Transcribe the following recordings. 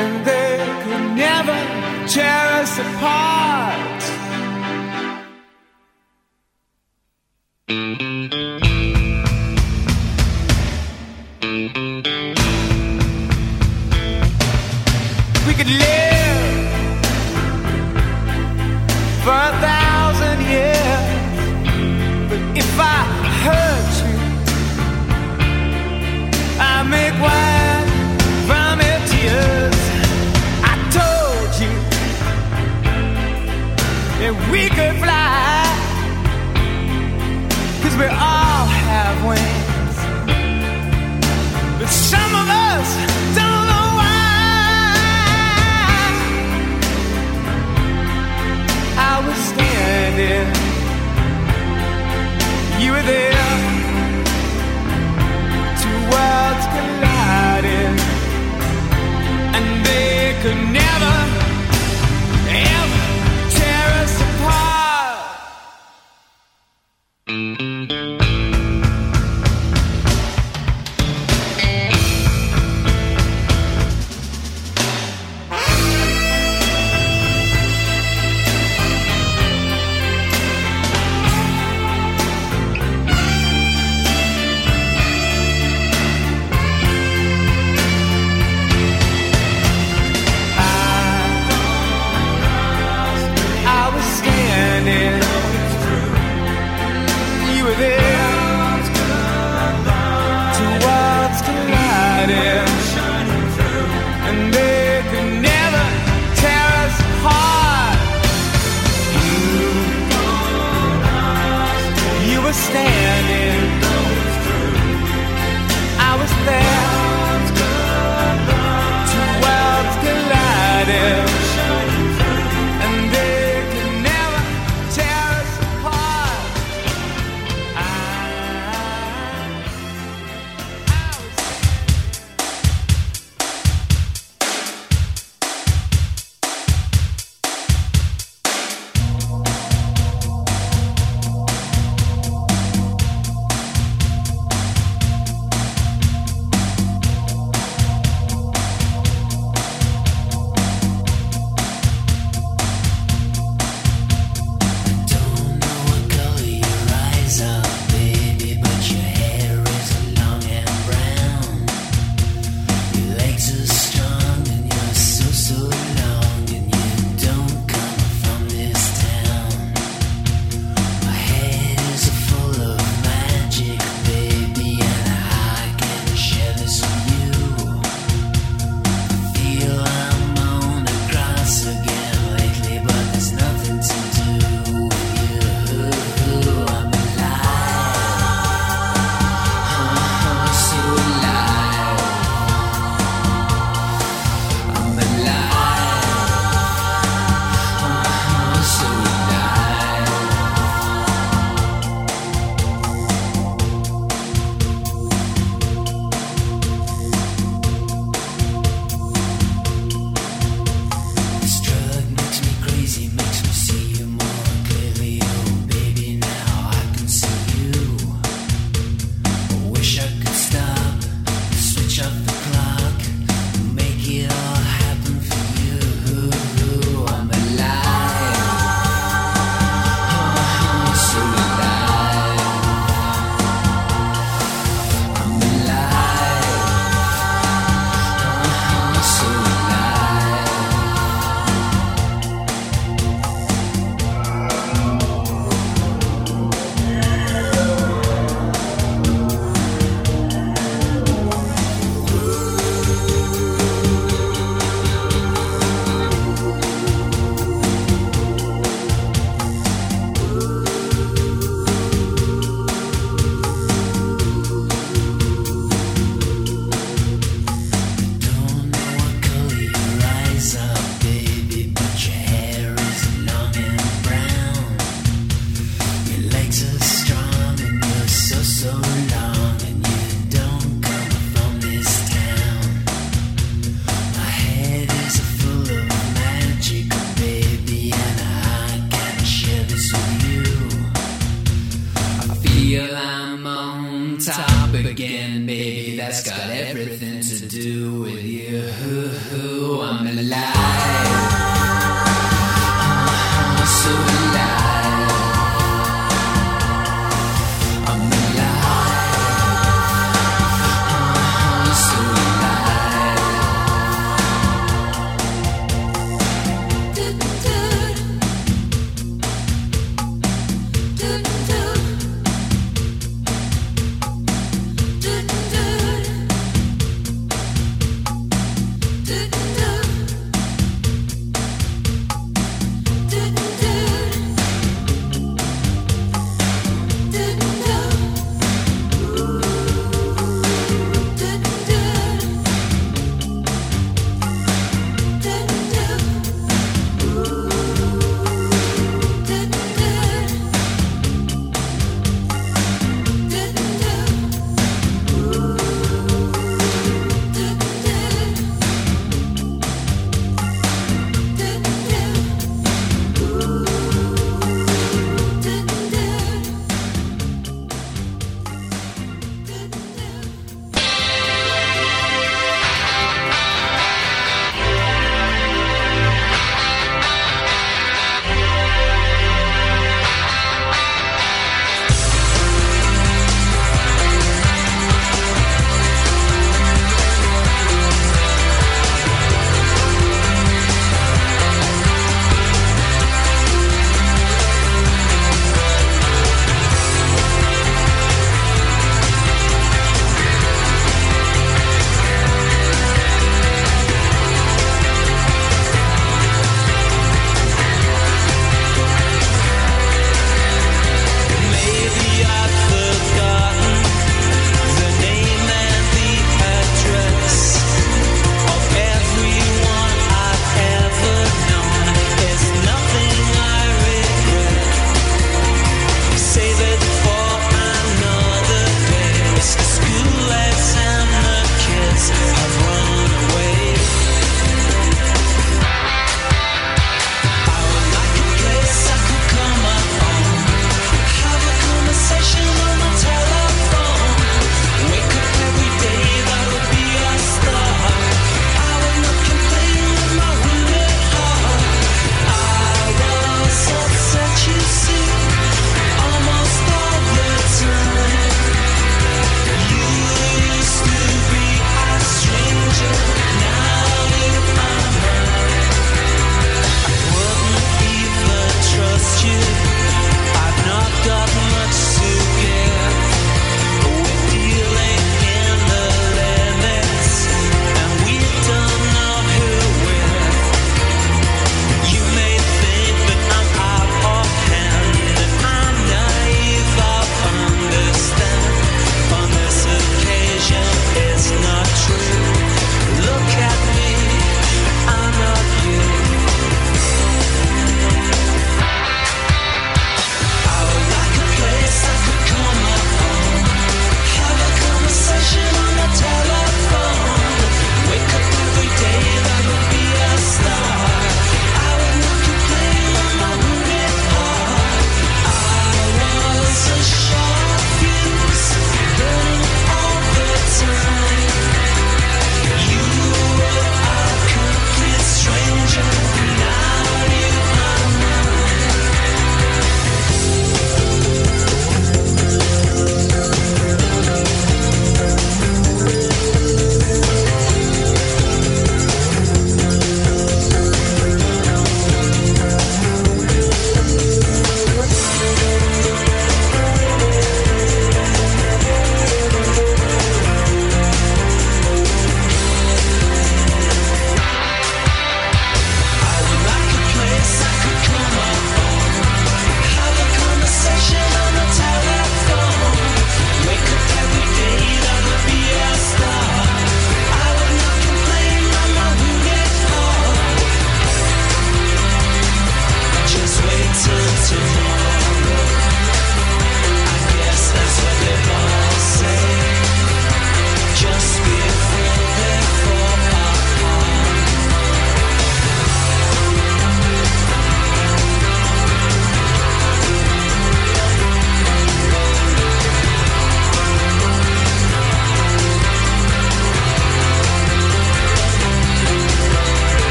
and they could never tear us apart.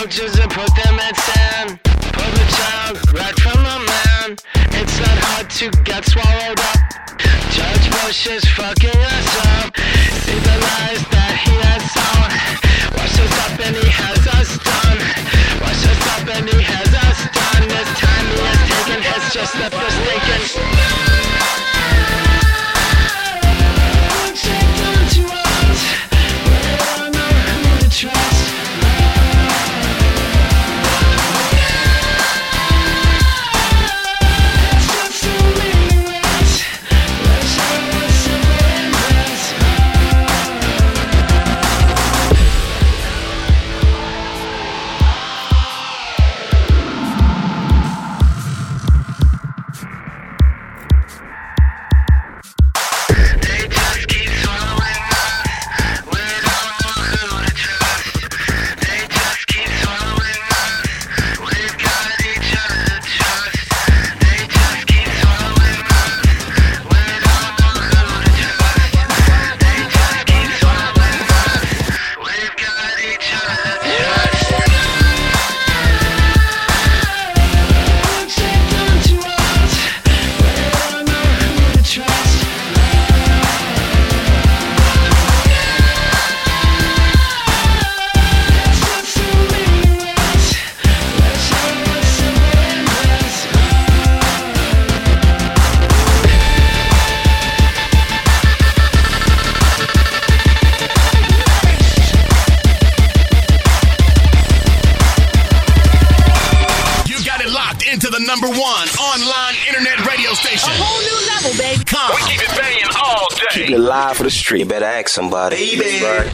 Take and put them at stand. Pull the child right from the man. It's not hard to get swallowed up. Judge Bush is fucking us up. See the lies that he has sown. Wash us up and he has us done. Wash us up and he has us done. This time he has taken, has just left us thinking. number one online internet radio station. A whole new level, baby. Come. We keep it banging all day. Keep it live for the street. You better ask somebody. Baby. Right.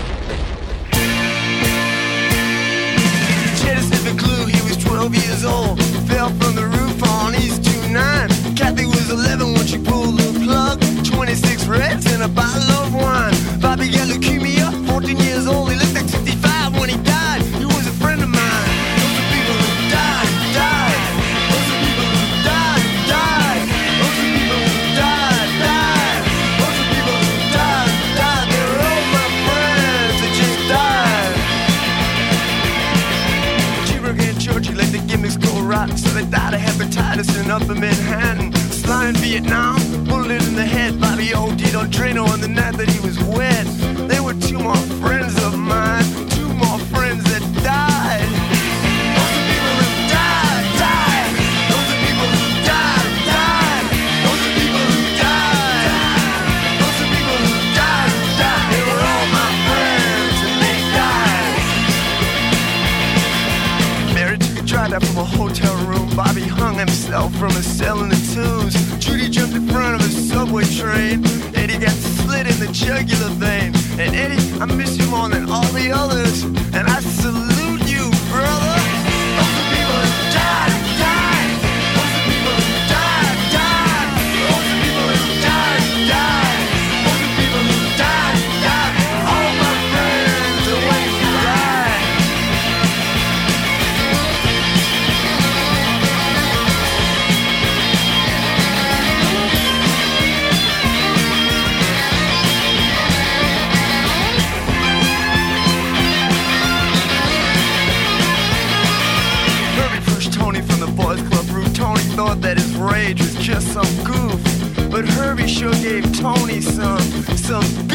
Jettis is the clue. He was 12 years old. Fell from the roof on East 29. Kathy was 11 when she pulled the plug. 26 reds and a bottle of wine. Bobby got leukemia. 14 years old. He looked like 65 when he died. So they died of hepatitis in Upper Manhattan. Sly in Vietnam, bullet in the head by the old Dino Drano on the night that he was wet. They were two more friends of mine. fell from a cell in the tombs, Judy jumped in front of a subway train. Eddie got slit in the jugular vein. And Eddie, I miss you more than all the others. And I pony, some, some